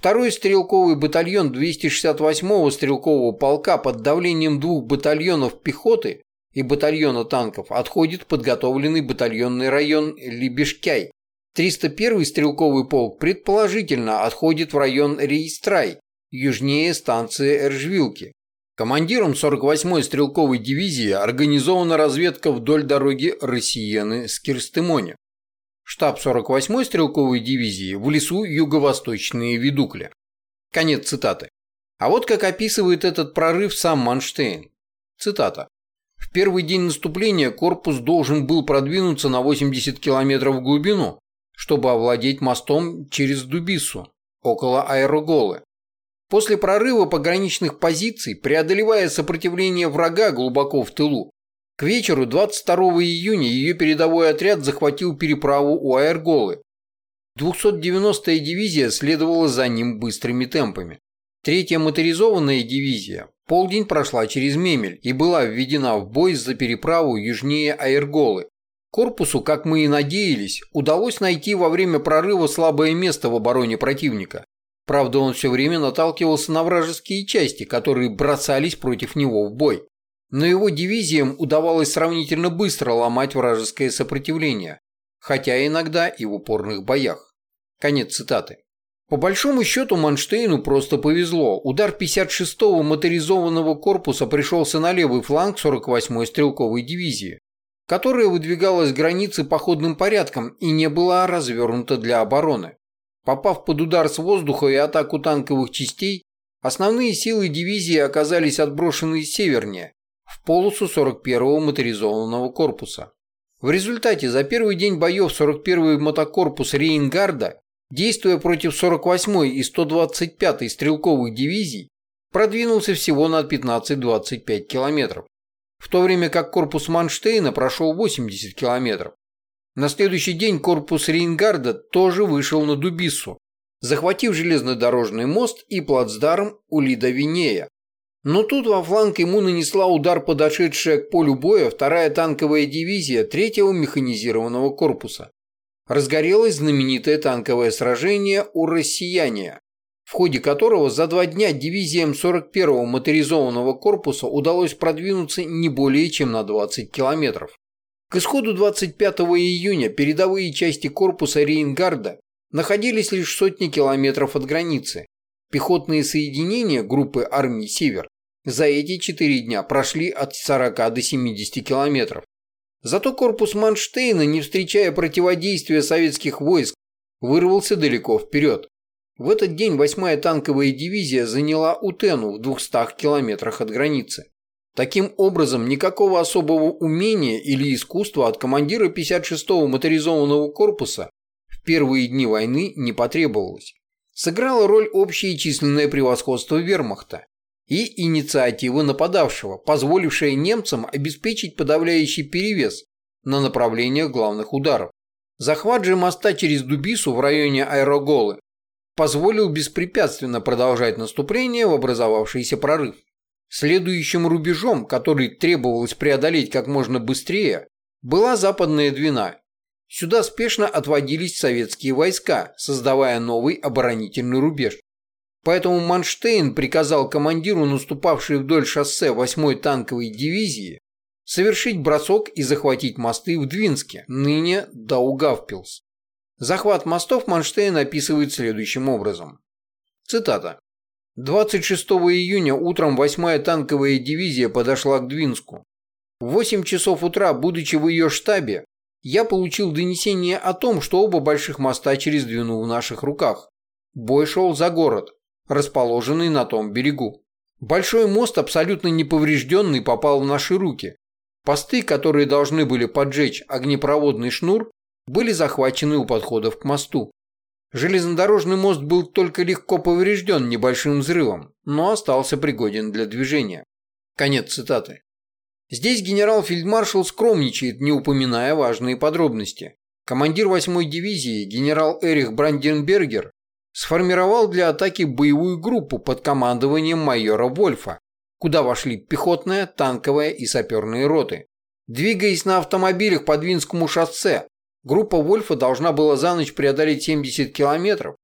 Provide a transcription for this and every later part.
Второй стрелковый батальон 268-го стрелкового полка под давлением двух батальонов пехоты и батальона танков отходит в подготовленный батальонный район Либешкяй. 301-й стрелковый полк предположительно отходит в район Рейстрай, южнее станции Эржвилки. Командиром 48-й стрелковой дивизии организована разведка вдоль дороги Россияны-Скирстымоне. Штаб 48-й стрелковой дивизии в лесу юго-восточные Видукля. Конец цитаты. А вот как описывает этот прорыв сам Манштейн. Цитата. В первый день наступления корпус должен был продвинуться на 80 километров в глубину, чтобы овладеть мостом через Дубису, около Аэроголы. После прорыва пограничных позиций, преодолевая сопротивление врага глубоко в тылу, к вечеру 22 июня ее передовой отряд захватил переправу у Аэрголы. 290-я дивизия следовала за ним быстрыми темпами. Третья моторизованная дивизия полдень прошла через Мемель и была введена в бой за переправу южнее Аэрголы. Корпусу, как мы и надеялись, удалось найти во время прорыва слабое место в обороне противника. Правда, он все время наталкивался на вражеские части, которые бросались против него в бой но его дивизиям удавалось сравнительно быстро ломать вражеское сопротивление, хотя иногда и в упорных боях. Конец цитаты. По большому счету Манштейну просто повезло. Удар 56-го моторизованного корпуса пришелся на левый фланг 48-й стрелковой дивизии, которая выдвигалась к границе походным порядком и не была развернута для обороны. Попав под удар с воздуха и атаку танковых частей, основные силы дивизии оказались отброшены севернее, в полосу 41-го моторизованного корпуса. В результате за первый день боев 41-й мотокорпус Рейнгарда, действуя против 48-й и 125-й стрелковых дивизий, продвинулся всего на 15-25 километров, в то время как корпус Манштейна прошел 80 километров. На следующий день корпус Рейнгарда тоже вышел на Дубиссу, захватив железнодорожный мост и плацдарм у Лида-Винея, но тут во фланг ему нанесла удар подошедшая к полю боя вторая танковая дивизия третьего механизированного корпуса. Разгорелось знаменитое танковое сражение у Россияния, в ходе которого за два дня дивизиям 41-го моторизованного корпуса удалось продвинуться не более чем на 20 километров. К исходу 25 июня передовые части корпуса Рейнгарда находились лишь сотни километров от границы, Пехотные соединения группы армий «Север» за эти четыре дня прошли от 40 до 70 километров. Зато корпус Манштейна, не встречая противодействия советских войск, вырвался далеко вперед. В этот день 8-я танковая дивизия заняла Утену в 200 километрах от границы. Таким образом, никакого особого умения или искусства от командира 56-го моторизованного корпуса в первые дни войны не потребовалось сыграло роль общее численное превосходство вермахта и инициатива нападавшего, позволившая немцам обеспечить подавляющий перевес на направлениях главных ударов. Захват же моста через Дубису в районе Аэроголы позволил беспрепятственно продолжать наступление в образовавшийся прорыв. Следующим рубежом, который требовалось преодолеть как можно быстрее, была Западная Двина Сюда спешно отводились советские войска, создавая новый оборонительный рубеж. Поэтому Манштейн приказал командиру наступавшей вдоль шоссе 8-й танковой дивизии совершить бросок и захватить мосты в Двинске, ныне Даугавпилс. Захват мостов Манштейн описывает следующим образом. Цитата. 26 июня утром 8-я танковая дивизия подошла к Двинску. В 8 часов утра, будучи в ее штабе, я получил донесение о том, что оба больших моста через Двину в наших руках. Бой шел за город, расположенный на том берегу. Большой мост, абсолютно неповрежденный, попал в наши руки. Посты, которые должны были поджечь огнепроводный шнур, были захвачены у подходов к мосту. Железнодорожный мост был только легко поврежден небольшим взрывом, но остался пригоден для движения. Конец цитаты. Здесь генерал-фельдмаршал скромничает, не упоминая важные подробности. Командир 8-й дивизии, генерал Эрих Бранденбергер, сформировал для атаки боевую группу под командованием майора Вольфа, куда вошли пехотная, танковая и саперные роты. Двигаясь на автомобилях по Двинскому шоссе, группа Вольфа должна была за ночь преодолеть 70 километров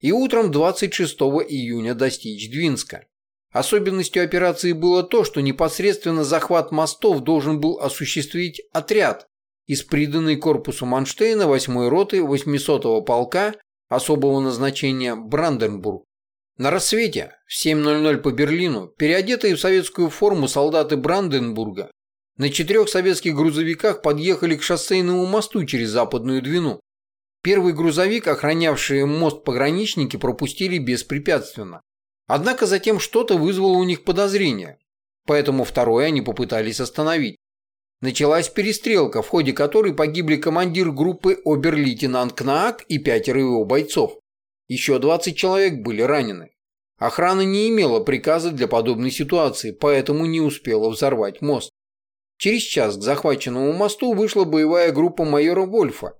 и утром 26 июня достичь Двинска. Особенностью операции было то, что непосредственно захват мостов должен был осуществить отряд из приданной корпусу Манштейна 8-й роты 800-го полка особого назначения Бранденбург. На рассвете в 7.00 по Берлину переодетые в советскую форму солдаты Бранденбурга на четырех советских грузовиках подъехали к шоссейному мосту через Западную Двину. Первый грузовик, охранявший мост пограничники, пропустили беспрепятственно. Однако затем что-то вызвало у них подозрение, поэтому второй они попытались остановить. Началась перестрелка, в ходе которой погибли командир группы обер-лейтенант Кнаак и пятеро его бойцов. Еще 20 человек были ранены. Охрана не имела приказа для подобной ситуации, поэтому не успела взорвать мост. Через час к захваченному мосту вышла боевая группа майора Вольфа.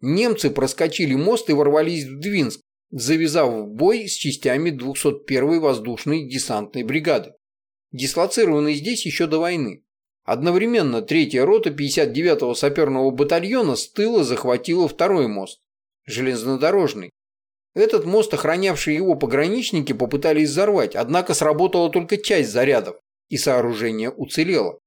Немцы проскочили мост и ворвались в Двинск, завязав бой с частями 201-й воздушной десантной бригады, дислоцированной здесь еще до войны. Одновременно третья рота 59-го саперного батальона с тыла захватила второй мост, железнодорожный. Этот мост, охранявшие его пограничники, попытались взорвать, однако сработала только часть зарядов, и сооружение уцелело.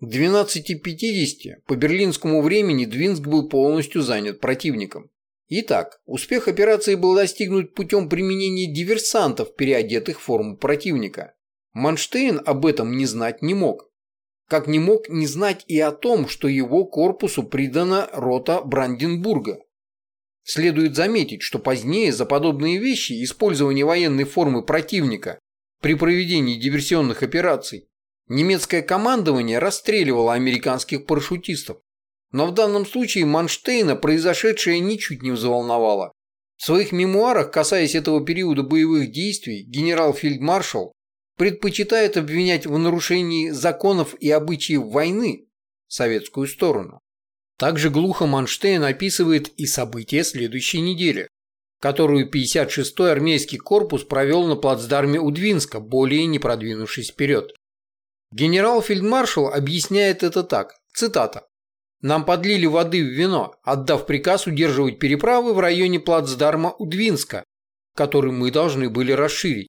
К 12.50 по берлинскому времени Двинск был полностью занят противником. Итак, успех операции был достигнут путем применения диверсантов, переодетых в форму противника. Манштейн об этом не знать не мог. Как не мог не знать и о том, что его корпусу придана рота Бранденбурга. Следует заметить, что позднее за подобные вещи использование военной формы противника при проведении диверсионных операций Немецкое командование расстреливало американских парашютистов. Но в данном случае Манштейна произошедшее ничуть не взволновало. В своих мемуарах, касаясь этого периода боевых действий, генерал-фельдмаршал предпочитает обвинять в нарушении законов и обычаев войны советскую сторону. Также глухо Манштейн описывает и события следующей недели, которую 56-й армейский корпус провел на плацдарме Удвинска, более не продвинувшись вперед. Генерал-фельдмаршал объясняет это так, цитата. «Нам подлили воды в вино, отдав приказ удерживать переправы в районе плацдарма Удвинска, который мы должны были расширить.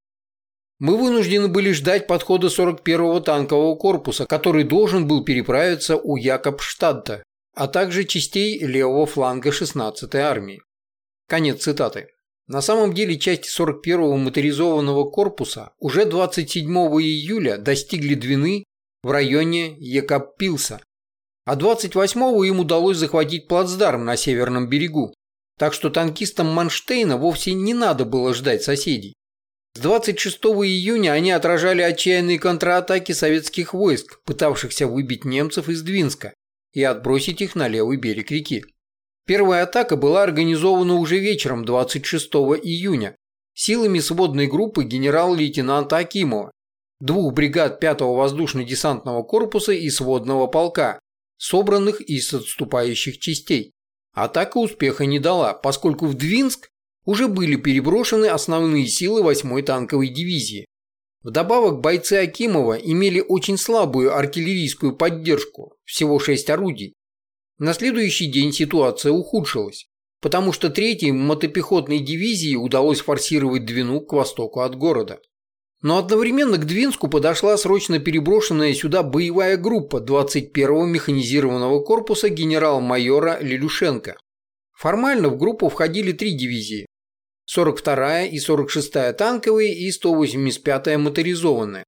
Мы вынуждены были ждать подхода 41-го танкового корпуса, который должен был переправиться у Якобштадта, а также частей левого фланга 16-й армии. Конец цитаты. На самом деле части 41-го моторизованного корпуса уже 27 июля достигли Двины в районе Екаппилса, а 28-го им удалось захватить плацдарм на северном берегу, так что танкистам Манштейна вовсе не надо было ждать соседей. С 26 июня они отражали отчаянные контратаки советских войск, пытавшихся выбить немцев из Двинска и отбросить их на левый берег реки. Первая атака была организована уже вечером 26 июня силами сводной группы генерал-лейтенанта Акимова, двух бригад 5-го воздушно-десантного корпуса и сводного полка, собранных из отступающих частей. Атака успеха не дала, поскольку в Двинск уже были переброшены основные силы 8-й танковой дивизии. Вдобавок бойцы Акимова имели очень слабую артиллерийскую поддержку, всего 6 орудий, на следующий день ситуация ухудшилась, потому что третьей мотопехотной дивизии удалось форсировать Двину к востоку от города. Но одновременно к Двинску подошла срочно переброшенная сюда боевая группа 21-го механизированного корпуса генерал-майора Лилюшенко. Формально в группу входили три дивизии. 42-я и 46-я танковые и 185-я моторизованная.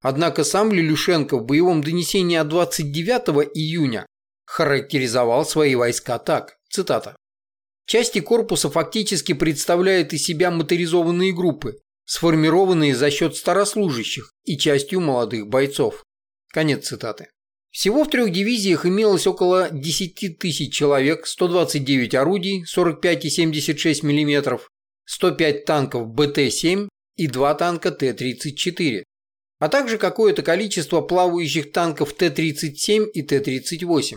Однако сам Лилюшенко в боевом донесении от 29 июня характеризовал свои войска так, цитата. Части корпуса фактически представляют из себя моторизованные группы, сформированные за счет старослужащих и частью молодых бойцов. Конец цитаты. Всего в трех дивизиях имелось около 10 тысяч человек, 129 орудий, 45,76 мм, 105 танков БТ-7 и 2 танка Т-34, а также какое-то количество плавающих танков Т-37 и Т-38.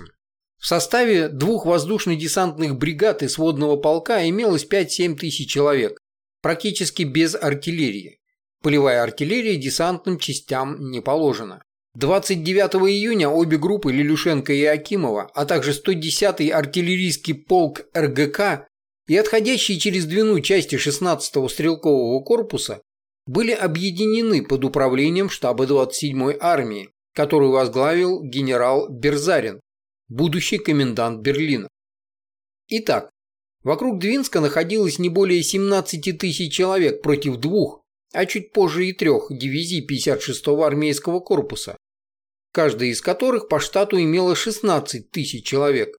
В составе двух воздушно-десантных бригад и сводного полка имелось 5-7 тысяч человек, практически без артиллерии. Полевая артиллерия десантным частям не положена. 29 июня обе группы Лилюшенко и Акимова, а также 110-й артиллерийский полк РГК и отходящие через Двину части 16-го стрелкового корпуса были объединены под управлением штаба 27-й армии, которую возглавил генерал Берзарин, будущий комендант Берлина. Итак, вокруг Двинска находилось не более 17 тысяч человек против двух, а чуть позже и трех дивизий 56-го армейского корпуса, каждая из которых по штату имела 16 тысяч человек.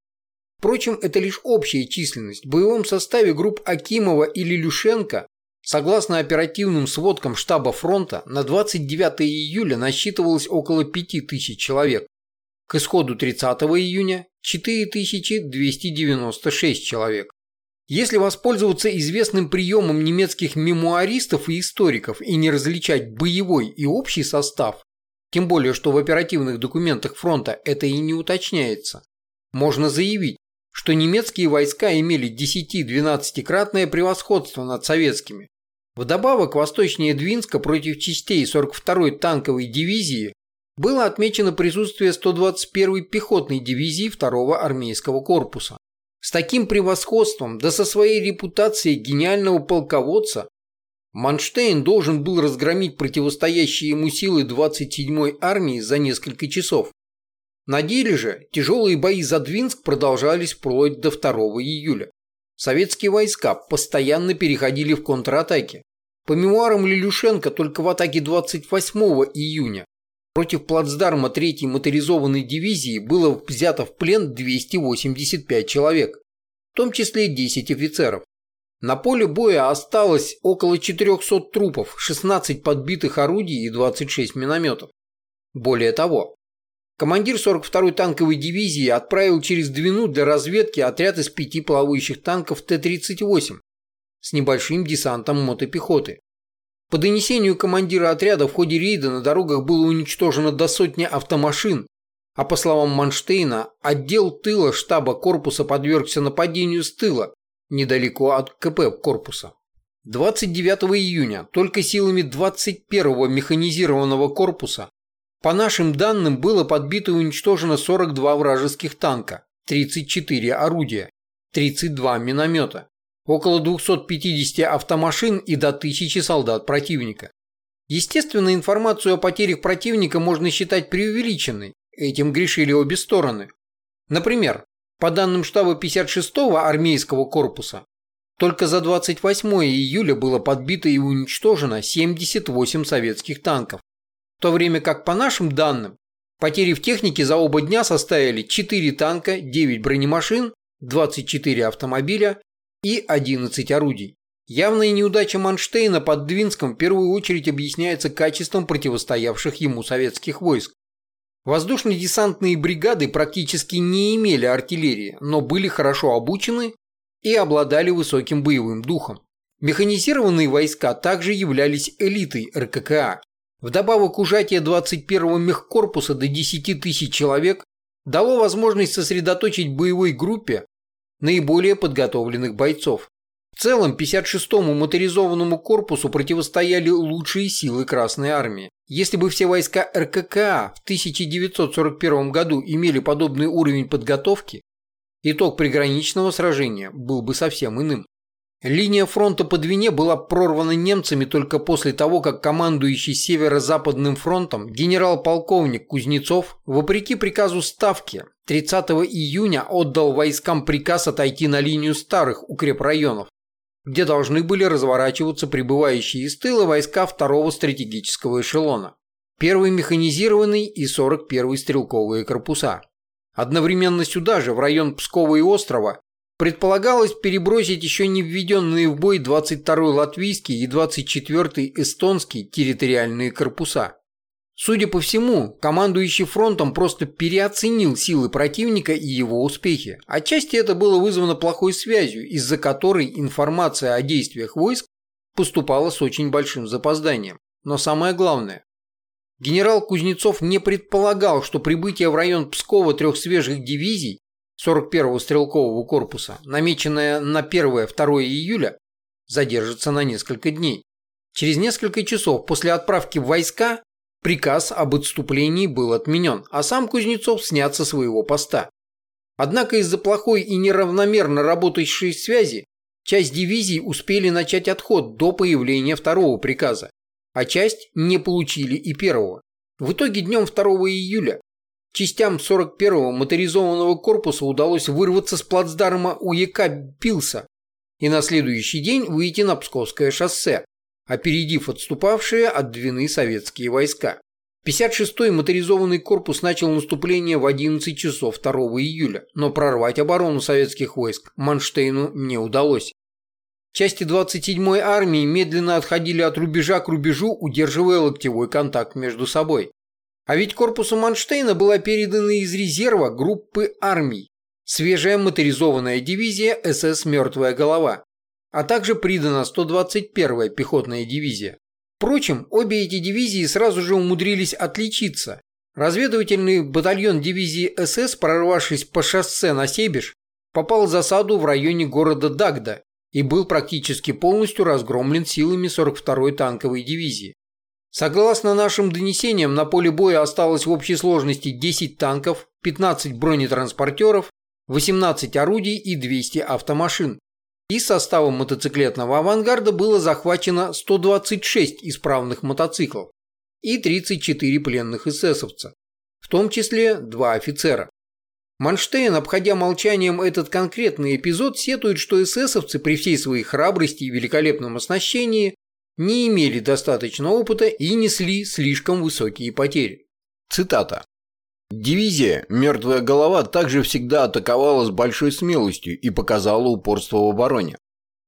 Впрочем, это лишь общая численность. В боевом составе групп Акимова или Люшенко Согласно оперативным сводкам штаба фронта, на 29 июля насчитывалось около 5000 человек. К исходу 30 июня – 4296 человек. Если воспользоваться известным приемом немецких мемуаристов и историков и не различать боевой и общий состав, тем более что в оперативных документах фронта это и не уточняется, можно заявить, что немецкие войска имели 10-12-кратное превосходство над советскими, Вдобавок, восточнее Двинска против частей 42-й танковой дивизии было отмечено присутствие 121-й пехотной дивизии 2-го армейского корпуса. С таким превосходством, да со своей репутацией гениального полководца, Манштейн должен был разгромить противостоящие ему силы 27-й армии за несколько часов. На деле же тяжелые бои за Двинск продолжались вплоть до 2 июля. Советские войска постоянно переходили в контратаки. По мемуарам Лилюшенко только в атаке 28 июня против плацдарма 3-й моторизованной дивизии было взято в плен 285 человек, в том числе 10 офицеров. На поле боя осталось около 400 трупов, 16 подбитых орудий и 26 минометов. Более того, командир 42-й танковой дивизии отправил через Двину для разведки отряд из пяти плавающих танков Т-38, с небольшим десантом мотопехоты. По донесению командира отряда в ходе рейда на дорогах было уничтожено до сотни автомашин, а по словам Манштейна, отдел тыла штаба корпуса подвергся нападению с тыла, недалеко от КП корпуса. 29 июня только силами 21-го механизированного корпуса по нашим данным было подбито и уничтожено 42 вражеских танка, 34 орудия, 32 миномета, около 250 автомашин и до 1000 солдат противника. Естественно, информацию о потерях противника можно считать преувеличенной, этим грешили обе стороны. Например, по данным штаба 56-го армейского корпуса, только за 28 июля было подбито и уничтожено 78 советских танков, в то время как по нашим данным потери в технике за оба дня составили 4 танка, 9 бронемашин, 24 автомобиля и 11 орудий. Явная неудача Манштейна под Двинском в первую очередь объясняется качеством противостоявших ему советских войск. Воздушно-десантные бригады практически не имели артиллерии, но были хорошо обучены и обладали высоким боевым духом. Механизированные войска также являлись элитой РККА. Вдобавок ужатие 21-го мехкорпуса до 10 тысяч человек дало возможность сосредоточить боевой группе наиболее подготовленных бойцов. В целом 56-му моторизованному корпусу противостояли лучшие силы Красной Армии. Если бы все войска РККА в 1941 году имели подобный уровень подготовки, итог приграничного сражения был бы совсем иным. Линия фронта по Двине была прорвана немцами только после того, как командующий Северо-Западным фронтом генерал-полковник Кузнецов, вопреки приказу Ставки, 30 июня отдал войскам приказ отойти на линию старых укрепрайонов, где должны были разворачиваться прибывающие из тыла войска второго стратегического эшелона, первый механизированный и 41-й стрелковые корпуса. Одновременно сюда же, в район Пскова и острова, предполагалось перебросить еще не введенные в бой 22-й латвийский и 24-й эстонский территориальные корпуса. Судя по всему, командующий фронтом просто переоценил силы противника и его успехи. Отчасти это было вызвано плохой связью, из-за которой информация о действиях войск поступала с очень большим запозданием. Но самое главное, генерал Кузнецов не предполагал, что прибытие в район Пскова трех свежих дивизий 41-го стрелкового корпуса, намеченное на 1-2 июля, задержится на несколько дней. Через несколько часов после отправки в войска Приказ об отступлении был отменен, а сам Кузнецов снят со своего поста. Однако из-за плохой и неравномерно работающей связи Часть дивизий успели начать отход до появления второго приказа, а часть не получили и первого. В итоге днем 2 июля частям 41-го моторизованного корпуса удалось вырваться с плацдарма УЕК Пилса и на следующий день выйти на Псковское шоссе, опередив отступавшие от Двины советские войска. 56-й моторизованный корпус начал наступление в 11 часов 2 июля, но прорвать оборону советских войск Манштейну не удалось. Части 27-й армии медленно отходили от рубежа к рубежу, удерживая локтевой контакт между собой. А ведь корпусу Манштейна была передана из резерва группы армий свежая моторизованная дивизия СС «Мертвая голова», а также придана 121-я пехотная дивизия. Впрочем, обе эти дивизии сразу же умудрились отличиться. Разведывательный батальон дивизии СС, прорвавшись по шоссе на Себеж, попал в засаду в районе города Дагда и был практически полностью разгромлен силами 42-й танковой дивизии. Согласно нашим донесениям, на поле боя осталось в общей сложности 10 танков, 15 бронетранспортеров, 18 орудий и 200 автомашин. Из состава мотоциклетного авангарда было захвачено 126 исправных мотоциклов и 34 пленных эсэсовца, в том числе два офицера. Манштейн, обходя молчанием этот конкретный эпизод, сетует, что эсэсовцы при всей своей храбрости и великолепном оснащении не имели достаточно опыта и несли слишком высокие потери. Цитата. Дивизия «Мертвая голова» также всегда атаковала с большой смелостью и показала упорство в обороне.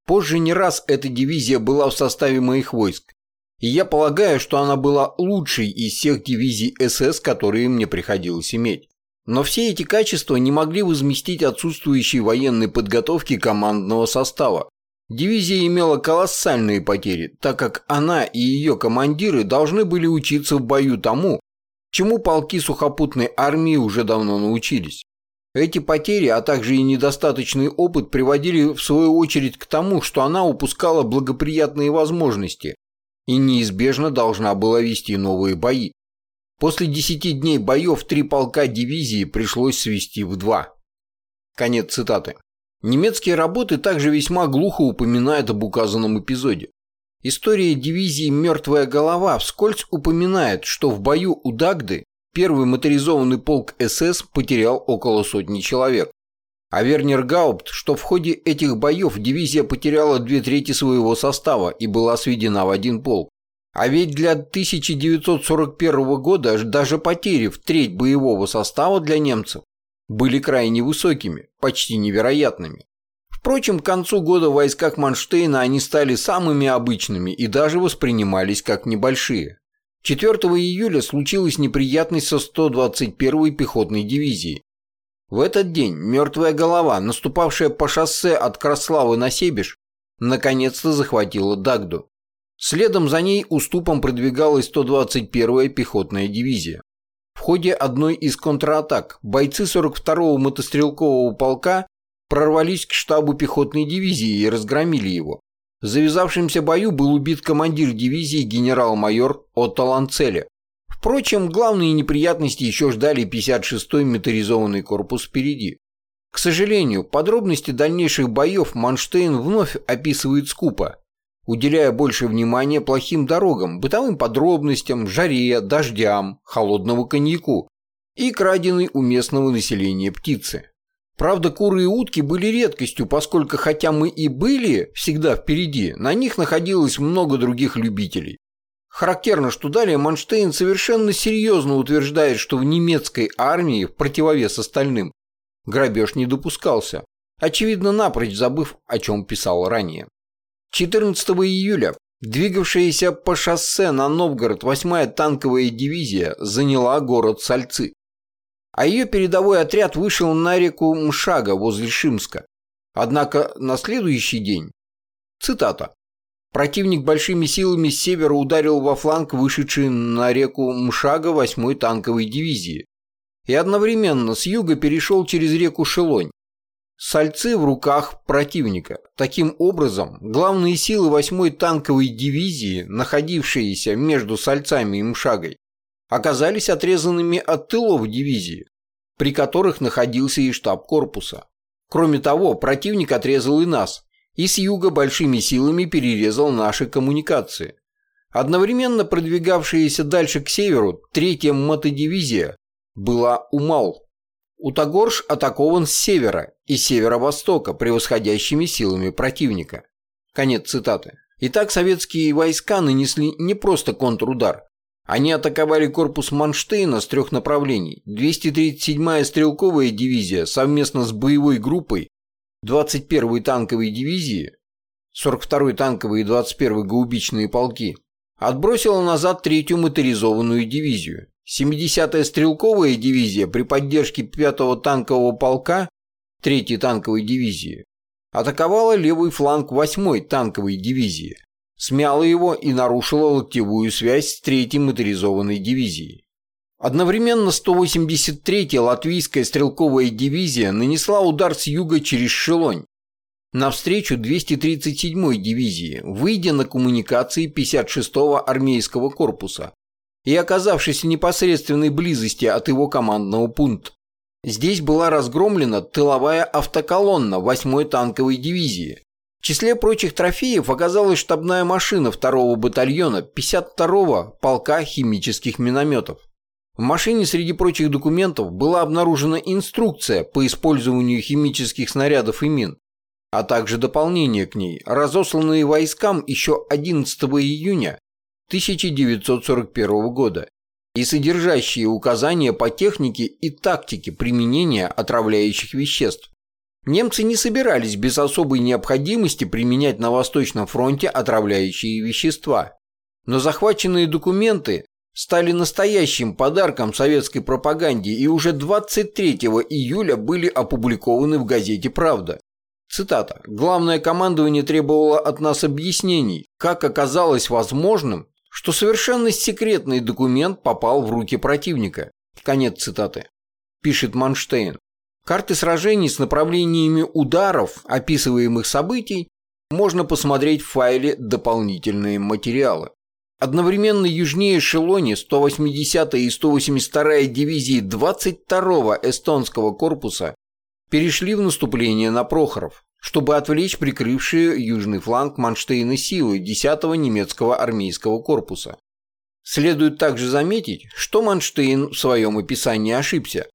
Позже не раз эта дивизия была в составе моих войск, и я полагаю, что она была лучшей из всех дивизий СС, которые мне приходилось иметь. Но все эти качества не могли возместить отсутствующей военной подготовки командного состава. Дивизия имела колоссальные потери, так как она и ее командиры должны были учиться в бою тому, чему полки сухопутной армии уже давно научились. Эти потери, а также и недостаточный опыт приводили в свою очередь к тому, что она упускала благоприятные возможности и неизбежно должна была вести новые бои. После десяти дней боев три полка дивизии пришлось свести в два. Конец цитаты. Немецкие работы также весьма глухо упоминают об указанном эпизоде. История дивизии «Мертвая голова» вскользь упоминает, что в бою у Дагды первый моторизованный полк СС потерял около сотни человек. А Вернер Гаупт, что в ходе этих боев дивизия потеряла две трети своего состава и была сведена в один полк. А ведь для 1941 года даже потери в треть боевого состава для немцев были крайне высокими, почти невероятными. Впрочем, к концу года в войсках Манштейна они стали самыми обычными и даже воспринимались как небольшие. 4 июля случилась неприятность со 121-й пехотной дивизией. В этот день мертвая голова, наступавшая по шоссе от Краславы на Себеж, наконец-то захватила Дагду. Следом за ней уступом продвигалась 121-я пехотная дивизия. Ходе одной из контратак бойцы 42-го мотострелкового полка прорвались к штабу пехотной дивизии и разгромили его. В завязавшемся бою был убит командир дивизии генерал-майор Отто Ланцеле. Впрочем, главные неприятности еще ждали 56-й моторизованный корпус впереди. К сожалению, подробности дальнейших боев Манштейн вновь описывает скупо, уделяя больше внимания плохим дорогам, бытовым подробностям, жаре, дождям, холодному коньяку и краденой у местного населения птицы. Правда, куры и утки были редкостью, поскольку хотя мы и были всегда впереди, на них находилось много других любителей. Характерно, что далее Манштейн совершенно серьезно утверждает, что в немецкой армии, в противовес остальным, грабеж не допускался, очевидно напрочь забыв, о чем писал ранее. 14 июля двигавшаяся по шоссе на Новгород 8-я танковая дивизия заняла город Сальцы а ее передовой отряд вышел на реку Мшага возле Шимска. Однако на следующий день, цитата, противник большими силами с севера ударил во фланг вышедший на реку Мшага 8-й танковой дивизии и одновременно с юга перешел через реку Шелонь. Сальцы в руках противника. Таким образом, главные силы 8-й танковой дивизии, находившиеся между Сальцами и Мшагой, оказались отрезанными от тылов дивизии, при которых находился и штаб корпуса. Кроме того, противник отрезал и нас, и с юга большими силами перерезал наши коммуникации. Одновременно продвигавшаяся дальше к северу третья мотодивизия была Умал. Утагорш атакован с севера и северо-востока превосходящими силами противника. Конец цитаты. Итак, советские войска нанесли не просто контрудар. Они атаковали корпус Манштейна с трех направлений. 237-я стрелковая дивизия совместно с боевой группой 21-й танковой дивизии, 42-й танковые и 21-й гаубичные полки, отбросила назад третью моторизованную дивизию. 70-я стрелковая дивизия при поддержке 5-го танкового полка 3-й танковой дивизии атаковала левый фланг 8-й танковой дивизии, смяла его и нарушила локтевую связь с 3-й моторизованной дивизией. Одновременно 183-я латвийская стрелковая дивизия нанесла удар с юга через Шелонь, навстречу 237-й дивизии, выйдя на коммуникации 56-го армейского корпуса и оказавшись в непосредственной близости от его командного пункта. Здесь была разгромлена тыловая автоколонна 8-й танковой дивизии. В числе прочих трофеев оказалась штабная машина 2-го батальона 52-го полка химических минометов. В машине среди прочих документов была обнаружена инструкция по использованию химических снарядов и мин, а также дополнение к ней, разосланные войскам еще 11 июня 1941 года и содержащие указания по технике и тактике применения отравляющих веществ. Немцы не собирались без особой необходимости применять на Восточном фронте отравляющие вещества, но захваченные документы стали настоящим подарком советской пропаганде и уже 23 июля были опубликованы в газете «Правда». Цитата. «Главное командование требовало от нас объяснений, как оказалось возможным что совершенно секретный документ попал в руки противника. Конец цитаты. Пишет Манштейн. Карты сражений с направлениями ударов, описываемых событий, можно посмотреть в файле «Дополнительные материалы». Одновременно южнее Шелони 180-я и 182-я дивизии 22-го эстонского корпуса перешли в наступление на Прохоров чтобы отвлечь прикрывшие южный фланг Манштейна силы 10-го немецкого армейского корпуса. Следует также заметить, что Манштейн в своем описании ошибся.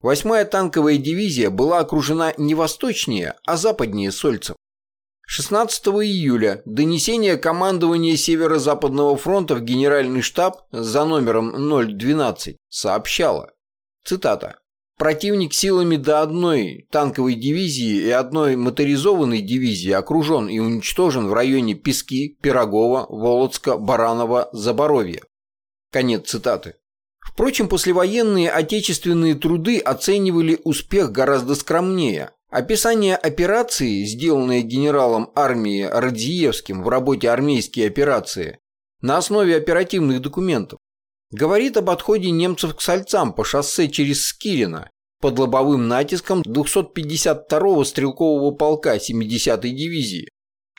Восьмая танковая дивизия была окружена не восточнее, а западнее Сольцев. 16 июля донесение командования Северо-Западного фронта в Генеральный штаб за номером 012 сообщало, цитата, Противник силами до одной танковой дивизии и одной моторизованной дивизии окружен и уничтожен в районе Пески, Пирогова, Володска, Баранова, Заборовья. Конец цитаты. Впрочем, послевоенные отечественные труды оценивали успех гораздо скромнее. Описание операции, сделанное генералом армии Радзиевским в работе «Армейские операции», на основе оперативных документов, Говорит об отходе немцев к Сальцам по шоссе через Скирино под лобовым натиском 252-го стрелкового полка 70-й дивизии,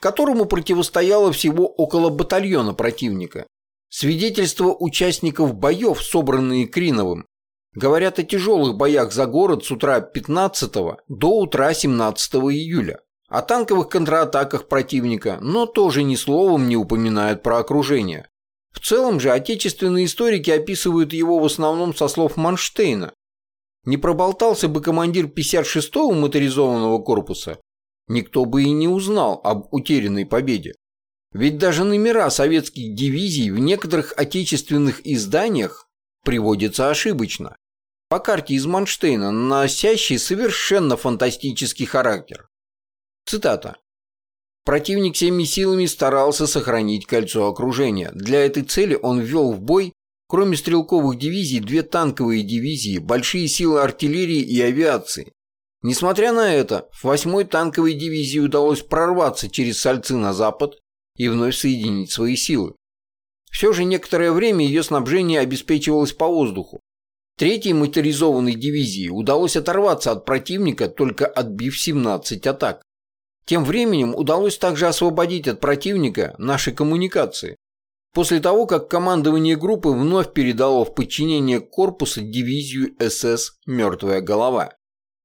которому противостояло всего около батальона противника. Свидетельства участников боев, собранные Криновым, говорят о тяжелых боях за город с утра 15 до утра 17 июля, о танковых контратаках противника, но тоже ни словом не упоминают про окружение. В целом же отечественные историки описывают его в основном со слов Манштейна. Не проболтался бы командир 56-го моторизованного корпуса, никто бы и не узнал об утерянной победе. Ведь даже номера советских дивизий в некоторых отечественных изданиях приводятся ошибочно. По карте из Манштейна, носящей совершенно фантастический характер. Цитата. Противник всеми силами старался сохранить кольцо окружения. Для этой цели он ввел в бой, кроме стрелковых дивизий, две танковые дивизии, большие силы артиллерии и авиации. Несмотря на это, в 8-й танковой дивизии удалось прорваться через Сальцы на запад и вновь соединить свои силы. Все же некоторое время ее снабжение обеспечивалось по воздуху. Третьей моторизованной дивизии удалось оторваться от противника, только отбив 17 атак. Тем временем удалось также освободить от противника наши коммуникации. После того, как командование группы вновь передало в подчинение корпуса дивизию СС «Мертвая голова».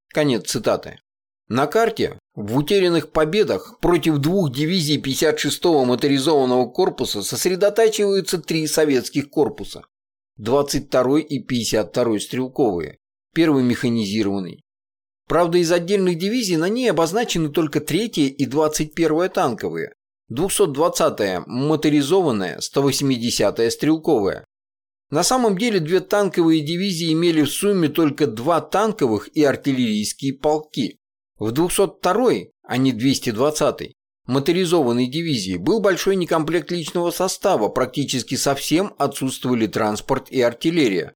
Конец цитаты. На карте в утерянных победах против двух дивизий 56-го моторизованного корпуса сосредотачиваются три советских корпуса. 22-й и 52-й стрелковые, первый механизированный. Правда, из отдельных дивизий на ней обозначены только 3-я и 21-я танковые, 220-я моторизованная, 180-я стрелковая. На самом деле две танковые дивизии имели в сумме только два танковых и артиллерийские полки. В 202-й, а не 220-й, моторизованной дивизии был большой некомплект личного состава, практически совсем отсутствовали транспорт и артиллерия.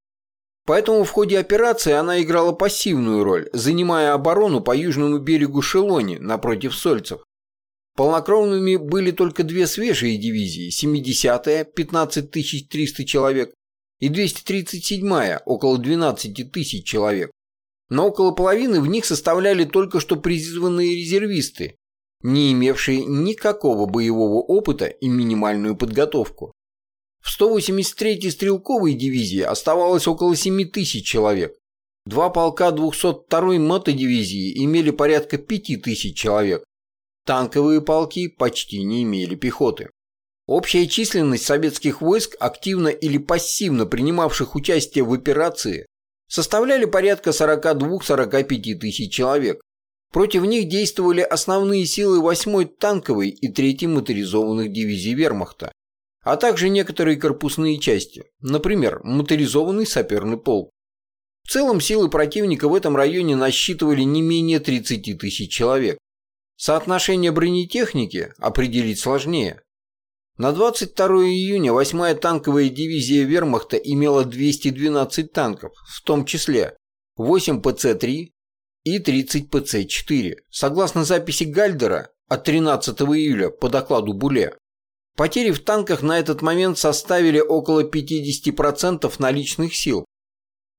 Поэтому в ходе операции она играла пассивную роль, занимая оборону по южному берегу Шелони напротив Сольцев. Полнокровными были только две свежие дивизии, 70-я, 15 300 человек, и 237-я, около 12 тысяч человек. Но около половины в них составляли только что призванные резервисты, не имевшие никакого боевого опыта и минимальную подготовку. В 183-й стрелковой дивизии оставалось около 7 тысяч человек. Два полка 202-й мотодивизии имели порядка 5 тысяч человек. Танковые полки почти не имели пехоты. Общая численность советских войск, активно или пассивно принимавших участие в операции, составляли порядка 42-45 тысяч человек. Против них действовали основные силы 8-й танковой и 3-й моторизованных дивизий вермахта, а также некоторые корпусные части, например, моторизованный саперный полк. В целом силы противника в этом районе насчитывали не менее 30 тысяч человек. Соотношение бронетехники определить сложнее. На 22 июня 8-я танковая дивизия вермахта имела 212 танков, в том числе 8 ПЦ-3 и 30 ПЦ-4, согласно записи Гальдера от 13 июля по докладу Буле. Потери в танках на этот момент составили около 50% наличных сил.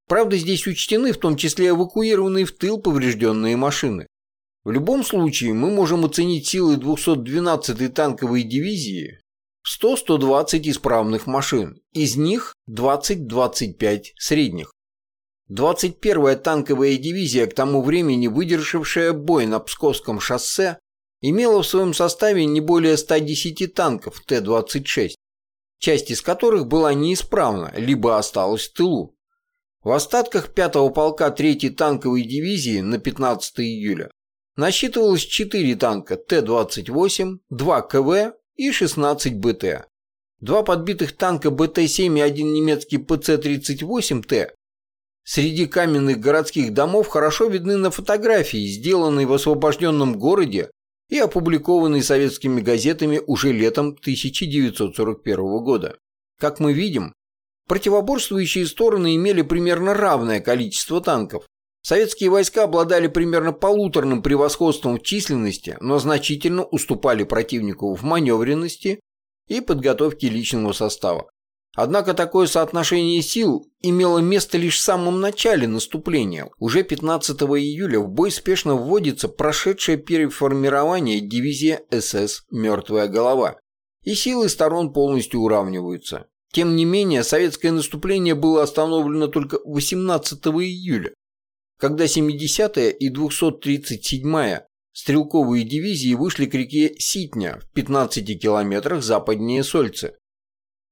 Правда, здесь учтены в том числе эвакуированные в тыл поврежденные машины. В любом случае, мы можем оценить силы 212-й танковой дивизии 100-120 исправных машин, из них 20-25 средних. 21-я танковая дивизия, к тому времени выдержавшая бой на Псковском шоссе, имела в своем составе не более 110 танков Т-26, часть из которых была неисправна, либо осталась в тылу. В остатках 5-го полка 3-й танковой дивизии на 15 июля насчитывалось 4 танка Т-28, 2 КВ и 16 БТ. Два подбитых танка БТ-7 и один немецкий ПЦ-38Т среди каменных городских домов хорошо видны на фотографии, сделанной в освобожденном городе и опубликованной советскими газетами уже летом 1941 года. Как мы видим, противоборствующие стороны имели примерно равное количество танков, Советские войска обладали примерно полуторным превосходством в численности, но значительно уступали противнику в маневренности и подготовке личного состава. Однако такое соотношение сил имело место лишь в самом начале наступления. Уже 15 июля в бой спешно вводится прошедшее переформирование дивизия СС «Мертвая голова», и силы сторон полностью уравниваются. Тем не менее, советское наступление было остановлено только 18 июля, когда 70-я и 237-я стрелковые дивизии вышли к реке Ситня в 15 километрах западнее Сольцы.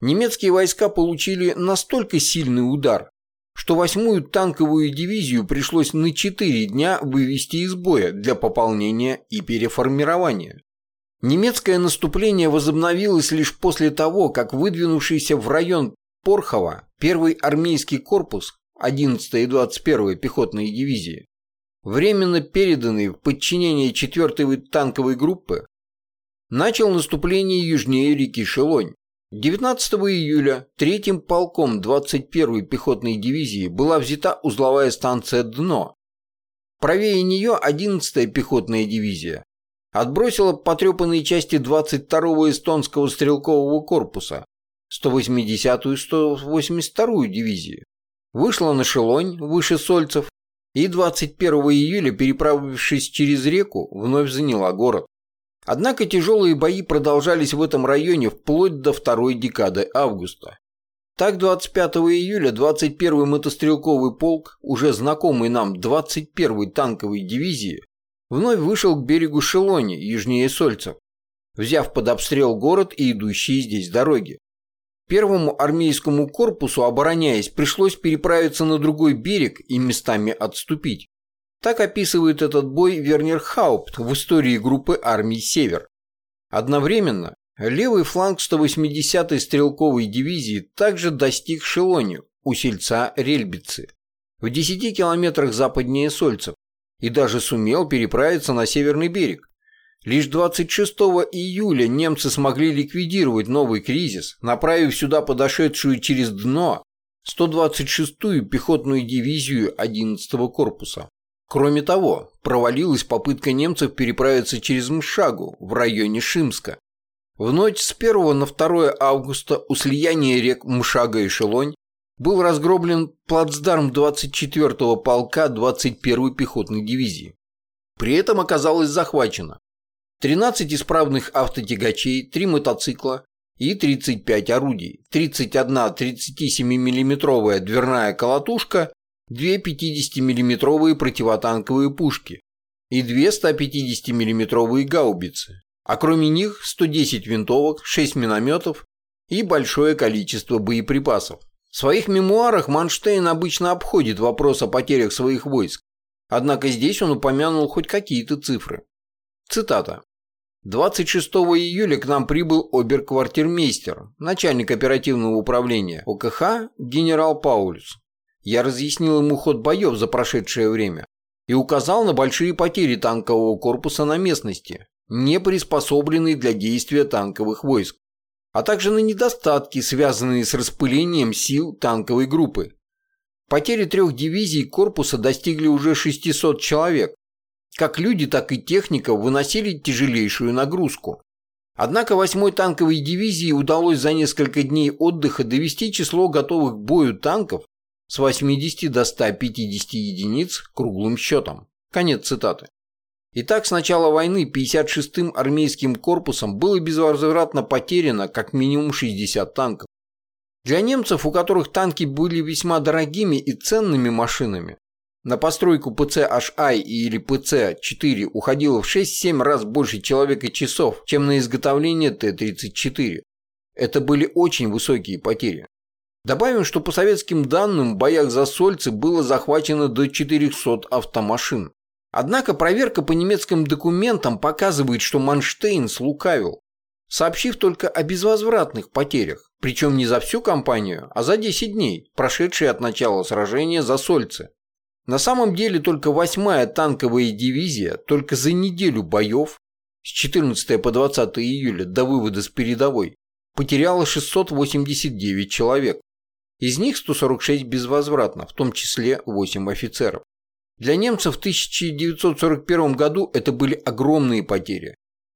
Немецкие войска получили настолько сильный удар, что восьмую танковую дивизию пришлось на 4 дня вывести из боя для пополнения и переформирования. Немецкое наступление возобновилось лишь после того, как выдвинувшийся в район Порхова первый армейский корпус 11 и 21 пехотные дивизии, временно переданный в подчинение 4 танковой группы, начал наступление южнее реки Шелонь. 19 июля 3-м полком 21-й пехотной дивизии была взята узловая станция «Дно». Правее нее 11-я пехотная дивизия отбросила потрепанные части 22-го эстонского стрелкового корпуса, 180-ю и 182-ю дивизии вышла на Шелонь, выше Сольцев, и 21 июля, переправившись через реку, вновь заняла город. Однако тяжелые бои продолжались в этом районе вплоть до второй декады августа. Так 25 июля 21-й мотострелковый полк, уже знакомый нам 21-й танковой дивизии, вновь вышел к берегу Шелони, южнее Сольцев, взяв под обстрел город и идущие здесь дороги. Первому армейскому корпусу, обороняясь, пришлось переправиться на другой берег и местами отступить. Так описывает этот бой Вернер Хаупт в истории группы армий «Север». Одновременно левый фланг 180-й стрелковой дивизии также достиг Шелони, у сельца Рельбицы, в 10 километрах западнее Сольцев, и даже сумел переправиться на северный берег. Лишь 26 июля немцы смогли ликвидировать новый кризис, направив сюда подошедшую через дно 126-ю пехотную дивизию 11-го корпуса. Кроме того, провалилась попытка немцев переправиться через Мшагу в районе Шимска. В ночь с 1 на 2 августа у слияния рек Мшага и Шелонь был разгроблен плацдарм 24-го полка 21-й пехотной дивизии. При этом оказалось захвачено 13 исправных автотягачей, 3 мотоцикла и 35 орудий, 31 37 миллиметровая дверная колотушка, 2 50 миллиметровые противотанковые пушки и 2 150 миллиметровые гаубицы, а кроме них 110 винтовок, 6 минометов и большое количество боеприпасов. В своих мемуарах Манштейн обычно обходит вопрос о потерях своих войск, однако здесь он упомянул хоть какие-то цифры. Цитата. 26 июля к нам прибыл оберквартирмейстер, начальник оперативного управления ОКХ генерал Паулюс. Я разъяснил ему ход боев за прошедшее время и указал на большие потери танкового корпуса на местности, не приспособленные для действия танковых войск а также на недостатки, связанные с распылением сил танковой группы. Потери трех дивизий корпуса достигли уже 600 человек. Как люди, так и техника выносили тяжелейшую нагрузку. Однако 8-й танковой дивизии удалось за несколько дней отдыха довести число готовых к бою танков с 80 до 150 единиц круглым счетом. Конец цитаты. Итак, с начала войны 56-м армейским корпусом было безвозвратно потеряно как минимум 60 танков. Для немцев, у которых танки были весьма дорогими и ценными машинами, на постройку ПЦ-HI или ПЦ-4 уходило в 6-7 раз больше человек и часов, чем на изготовление Т-34. Это были очень высокие потери. Добавим, что по советским данным в боях за Сольцы было захвачено до 400 автомашин. Однако проверка по немецким документам показывает, что Манштейн слукавил, сообщив только о безвозвратных потерях, причем не за всю кампанию, а за 10 дней, прошедшие от начала сражения за Сольцы. На самом деле только 8-я танковая дивизия только за неделю боев с 14 по 20 июля до вывода с передовой потеряла 689 человек. Из них 146 безвозвратно, в том числе 8 офицеров. Для немцев в 1941 году это были огромные потери.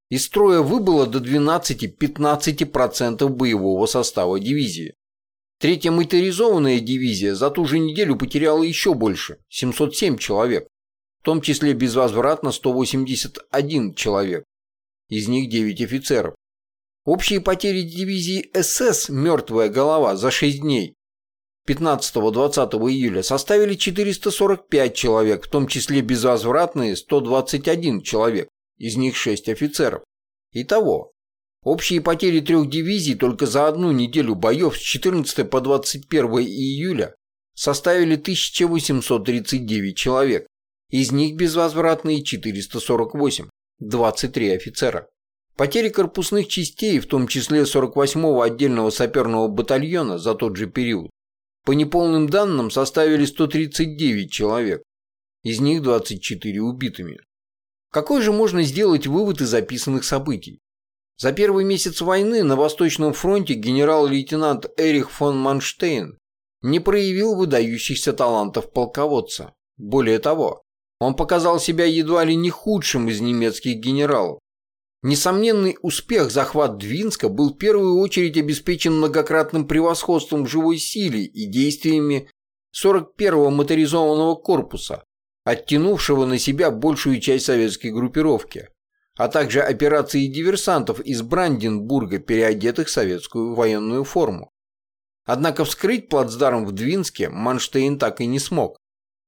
Из строя выбыло до 12-15% боевого состава дивизии. Третья моторизованная дивизия за ту же неделю потеряла еще больше – 707 человек, в том числе безвозвратно 181 человек, из них 9 офицеров. Общие потери дивизии СС «Мертвая голова» за 6 дней 15-20 июля составили 445 человек, в том числе безвозвратные 121 человек, из них 6 офицеров. Итого, общие потери трех дивизий только за одну неделю боев с 14 по 21 июля составили 1839 человек, из них безвозвратные 448, 23 офицера. Потери корпусных частей, в том числе 48-го отдельного саперного батальона за тот же период, по неполным данным составили 139 человек, из них 24 убитыми. Какой же можно сделать вывод из записанных событий? За первый месяц войны на Восточном фронте генерал-лейтенант Эрих фон Манштейн не проявил выдающихся талантов полководца. Более того, он показал себя едва ли не худшим из немецких генералов. Несомненный успех захват Двинска был в первую очередь обеспечен многократным превосходством в живой силе и действиями 41-го моторизованного корпуса, оттянувшего на себя большую часть советской группировки, а также операции диверсантов из Бранденбурга, переодетых в советскую военную форму. Однако вскрыть плацдарм в Двинске Манштейн так и не смог.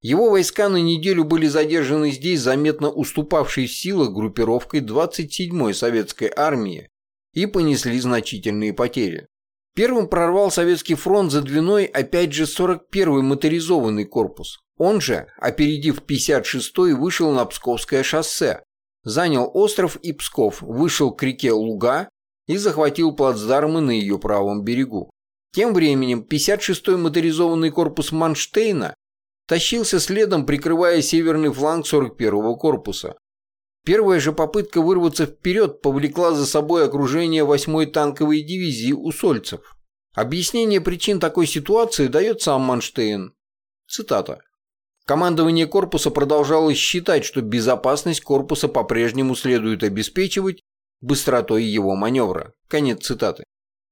Его войска на неделю были задержаны здесь заметно уступавшей в силах группировкой 27-й советской армии и понесли значительные потери. Первым прорвал Советский фронт за Двиной опять же 41-й моторизованный корпус. Он же, опередив 56-й, вышел на Псковское шоссе, занял остров и Псков, вышел к реке Луга и захватил плацдармы на ее правом берегу. Тем временем 56-й моторизованный корпус Манштейна тащился следом, прикрывая северный фланг 41-го корпуса. Первая же попытка вырваться вперед повлекла за собой окружение 8-й танковой дивизии усольцев. Объяснение причин такой ситуации дает сам Манштейн. Цитата. Командование корпуса продолжало считать, что безопасность корпуса по-прежнему следует обеспечивать быстротой его маневра. Конец цитаты.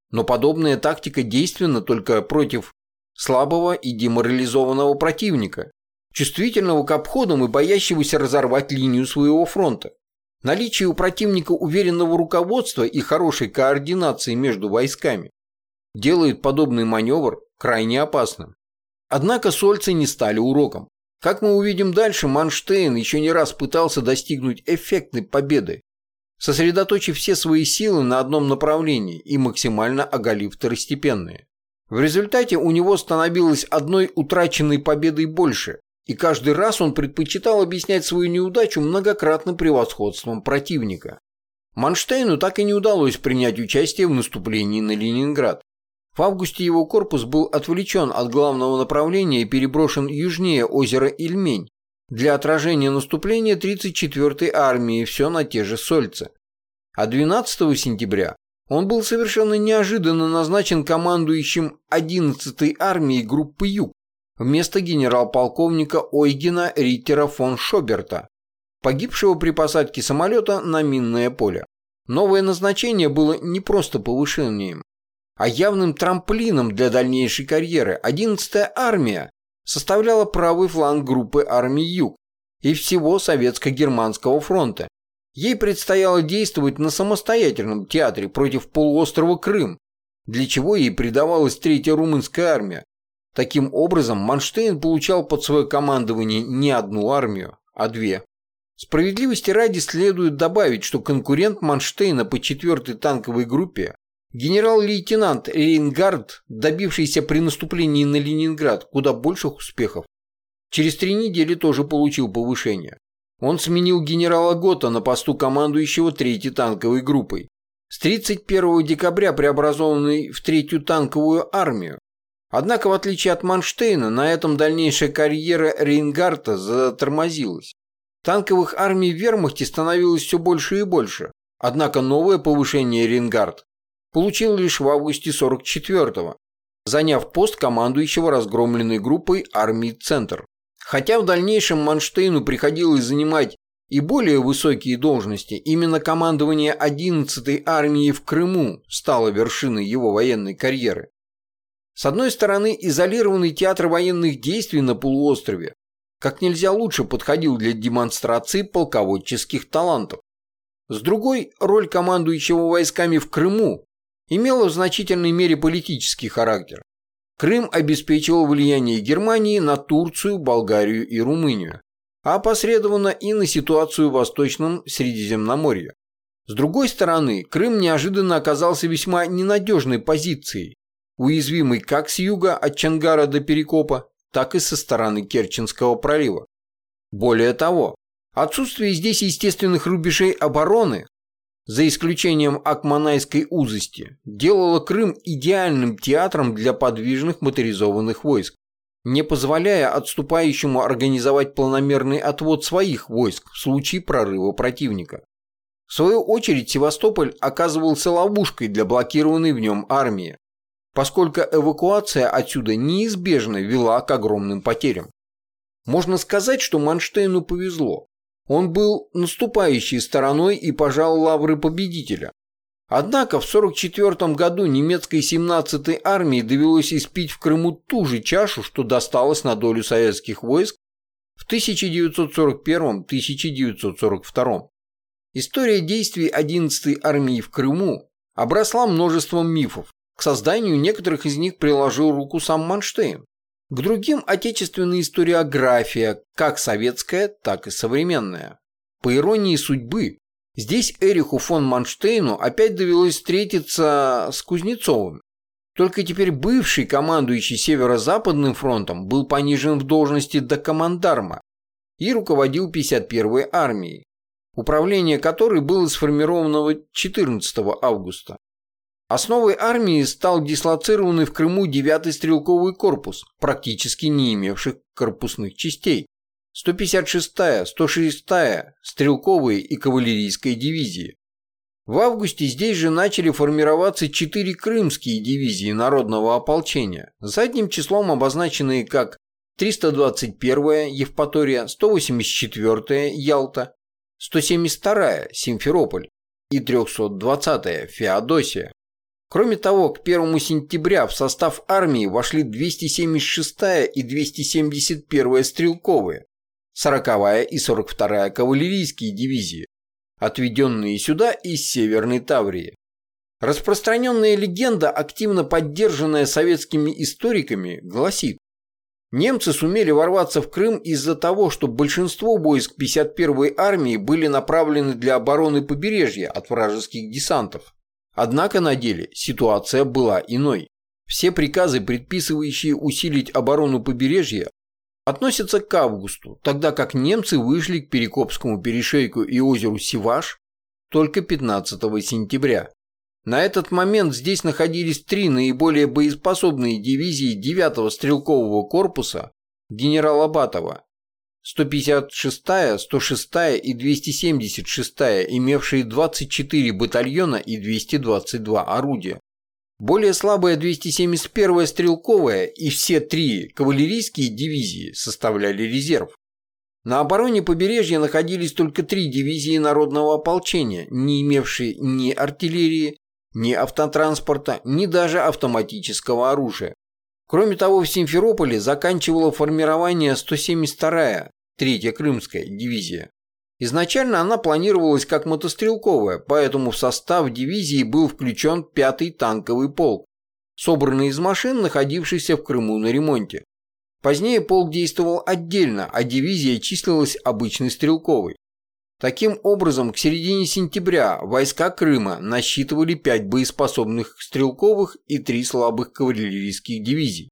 Но подобная тактика действенна только против слабого и деморализованного противника, чувствительного к обходам и боящегося разорвать линию своего фронта. Наличие у противника уверенного руководства и хорошей координации между войсками делает подобный маневр крайне опасным. Однако сольцы не стали уроком. Как мы увидим дальше, Манштейн еще не раз пытался достигнуть эффектной победы, сосредоточив все свои силы на одном направлении и максимально оголив второстепенные. В результате у него становилось одной утраченной победой больше, и каждый раз он предпочитал объяснять свою неудачу многократным превосходством противника. Манштейну так и не удалось принять участие в наступлении на Ленинград. В августе его корпус был отвлечен от главного направления и переброшен южнее озера Ильмень для отражения наступления 34-й армии все на те же Сольцы. А 12 сентября он был совершенно неожиданно назначен командующим 11-й армией группы Юг вместо генерал-полковника Ойгена Риттера фон Шоберта, погибшего при посадке самолета на минное поле. Новое назначение было не просто повышением, а явным трамплином для дальнейшей карьеры 11-я армия составляла правый фланг группы армий Юг и всего Советско-Германского фронта. Ей предстояло действовать на самостоятельном театре против полуострова Крым, для чего ей придавалась Третья румынская армия. Таким образом, Манштейн получал под свое командование не одну армию, а две. Справедливости ради следует добавить, что конкурент Манштейна по 4-й танковой группе Генерал-лейтенант Рейнгард, добившийся при наступлении на Ленинград куда больших успехов, через три недели тоже получил повышение. Он сменил генерала Гота на посту командующего третьей танковой группой. С 31 декабря преобразованный в третью танковую армию. Однако, в отличие от Манштейна, на этом дальнейшая карьера Рейнгарта затормозилась. Танковых армий в вермахте становилось все больше и больше. Однако новое повышение Рейнгард получил лишь в августе 44-го, заняв пост командующего разгромленной группой армии «Центр». Хотя в дальнейшем Манштейну приходилось занимать и более высокие должности, именно командование 11-й армии в Крыму стало вершиной его военной карьеры. С одной стороны, изолированный театр военных действий на полуострове как нельзя лучше подходил для демонстрации полководческих талантов. С другой, роль командующего войсками в Крыму имела в значительной мере политический характер. Крым обеспечивал влияние Германии на Турцию, Болгарию и Румынию, а опосредованно и на ситуацию в Восточном Средиземноморье. С другой стороны, Крым неожиданно оказался весьма ненадежной позицией, уязвимой как с юга от Чангара до Перекопа, так и со стороны Керченского пролива. Более того, отсутствие здесь естественных рубежей обороны за исключением Акманайской узости, делала Крым идеальным театром для подвижных моторизованных войск, не позволяя отступающему организовать планомерный отвод своих войск в случае прорыва противника. В свою очередь Севастополь оказывался ловушкой для блокированной в нем армии, поскольку эвакуация отсюда неизбежно вела к огромным потерям. Можно сказать, что Манштейну повезло. Он был наступающей стороной и пожал лавры победителя. Однако в 1944 году немецкой 17-й армии довелось испить в Крыму ту же чашу, что досталось на долю советских войск в 1941-1942. История действий 11-й армии в Крыму обросла множеством мифов. К созданию некоторых из них приложил руку сам Манштейн. К другим отечественная историография, как советская, так и современная. По иронии судьбы, здесь Эриху фон Манштейну опять довелось встретиться с Кузнецовым. Только теперь бывший командующий Северо-Западным фронтом был понижен в должности до командарма и руководил 51-й армией, управление которой было сформировано 14 августа. Основой армии стал дислоцированный в Крыму 9-й стрелковый корпус, практически не имевший корпусных частей, 156-я, 106-я стрелковые и кавалерийская дивизии. В августе здесь же начали формироваться четыре крымские дивизии народного ополчения, задним числом обозначенные как 321-я Евпатория, 184-я Ялта, 172-я Симферополь и 320-я Феодосия. Кроме того, к 1 сентября в состав армии вошли 276-я и 271-я стрелковые, 40-я и 42-я кавалерийские дивизии, отведенные сюда из Северной Таврии. Распространенная легенда, активно поддержанная советскими историками, гласит, немцы сумели ворваться в Крым из-за того, что большинство войск 51-й армии были направлены для обороны побережья от вражеских десантов. Однако на деле ситуация была иной. Все приказы, предписывающие усилить оборону побережья, относятся к августу, тогда как немцы вышли к Перекопскому перешейку и озеру Сиваш только 15 сентября. На этот момент здесь находились три наиболее боеспособные дивизии 9-го стрелкового корпуса генерала Батова 156-я, 106-я и 276-я, имевшие 24 батальона и 222 орудия. Более слабая 271-я стрелковая и все три кавалерийские дивизии составляли резерв. На обороне побережья находились только три дивизии народного ополчения, не имевшие ни артиллерии, ни автотранспорта, ни даже автоматического оружия. Кроме того, в Симферополе заканчивала формирование 172-я, третья Крымская дивизия. Изначально она планировалась как мотострелковая, поэтому в состав дивизии был включен 5-й танковый полк, собранный из машин, находившихся в Крыму на ремонте. Позднее полк действовал отдельно, а дивизия числилась обычной стрелковой. Таким образом, к середине сентября войска Крыма насчитывали 5 боеспособных стрелковых и 3 слабых кавалерийских дивизий.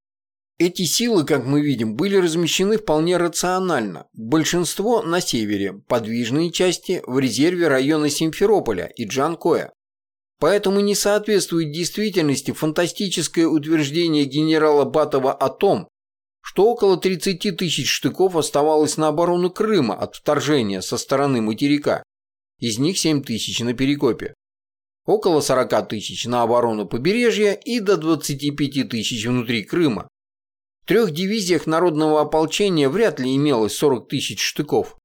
Эти силы, как мы видим, были размещены вполне рационально. Большинство на севере, подвижные части в резерве района Симферополя и Джанкоя. Поэтому не соответствует действительности фантастическое утверждение генерала Батова о том, что около 30 тысяч штыков оставалось на оборону Крыма от вторжения со стороны материка, из них 7 тысяч на Перекопе, около 40 тысяч на оборону побережья и до 25 тысяч внутри Крыма. Трех дивизиях народного ополчения вряд ли имелось 40 тысяч штыков,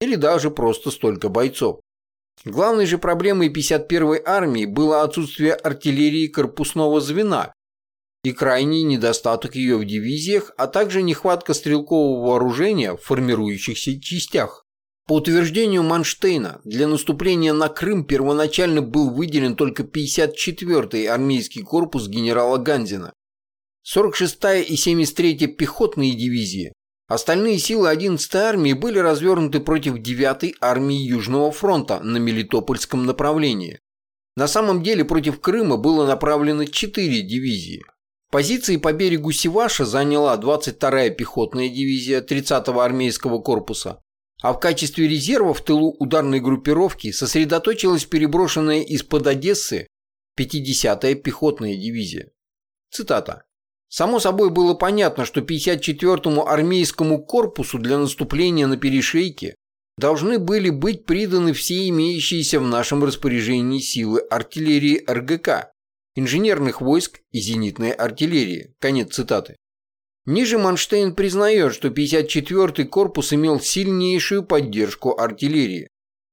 или даже просто столько бойцов. Главной же проблемой 51-й армии было отсутствие артиллерии корпусного звена, и крайний недостаток ее в дивизиях, а также нехватка стрелкового вооружения в формирующихся частях. По утверждению Манштейна, для наступления на Крым первоначально был выделен только 54-й армейский корпус генерала Ганзина, 46-я и 73-я пехотные дивизии. Остальные силы 11-й армии были развернуты против 9-й армии Южного фронта на Мелитопольском направлении. На самом деле против Крыма было направлено 4 дивизии. Позиции по берегу Сиваша заняла 22-я пехотная дивизия 30-го армейского корпуса, а в качестве резерва в тылу ударной группировки сосредоточилась переброшенная из-под Одессы 50-я пехотная дивизия. Цитата. Само собой было понятно, что 54-му армейскому корпусу для наступления на перешейке должны были быть приданы все имеющиеся в нашем распоряжении силы артиллерии РГК, инженерных войск и зенитной артиллерии. Конец цитаты. Ниже Манштейн признает, что 54-й корпус имел сильнейшую поддержку артиллерии.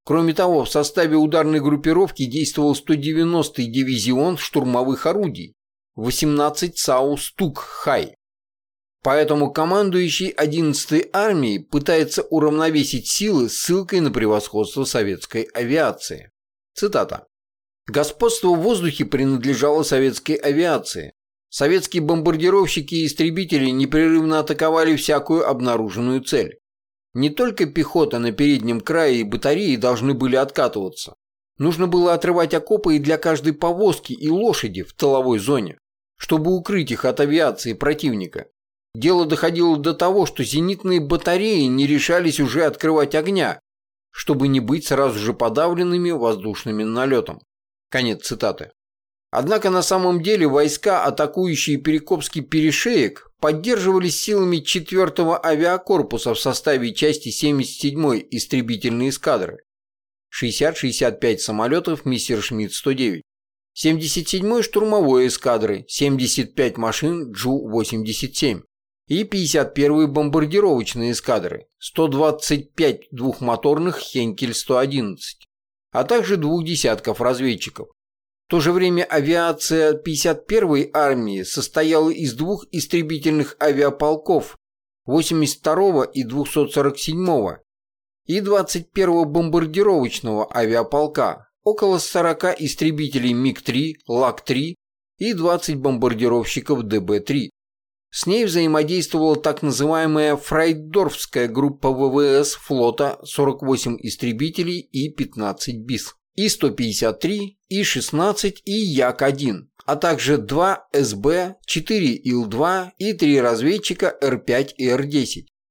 Кроме того, в составе ударной группировки действовал 190-й дивизион штурмовых орудий, 18 САУ «Стук-Хай». Поэтому командующий 11-й армией пытается уравновесить силы ссылкой на превосходство советской авиации. Цитата. Господство в воздухе принадлежало советской авиации. Советские бомбардировщики и истребители непрерывно атаковали всякую обнаруженную цель. Не только пехота на переднем крае и батареи должны были откатываться. Нужно было отрывать окопы и для каждой повозки и лошади в тыловой зоне, чтобы укрыть их от авиации противника. Дело доходило до того, что зенитные батареи не решались уже открывать огня, чтобы не быть сразу же подавленными воздушным налетом. Конец цитаты. Однако на самом деле войска, атакующие Перекопский перешеек, поддерживались силами 4-го авиакорпуса в составе части 77-й истребительной эскадры. 60-65 самолетов Мессершмитт-109. 77-й штурмовой эскадры, 75 машин Джу-87 и 51-й бомбардировочной эскадры, 125 двухмоторных Хенкель-111, а также двух десятков разведчиков. В то же время авиация 51-й армии состояла из двух истребительных авиаполков 82-го и 247-го и 21-го бомбардировочного авиаполка, около 40 истребителей МиГ-3, Лак-3 и 20 бомбардировщиков ДБ-3. С ней взаимодействовала так называемая Фрайдорфская группа ВВС флота 48 истребителей и 15 БИС. И-153, И-16 и Як-1, а также 2 СБ, 4 Ил-2 и 3 разведчика Р-5 и Р-10.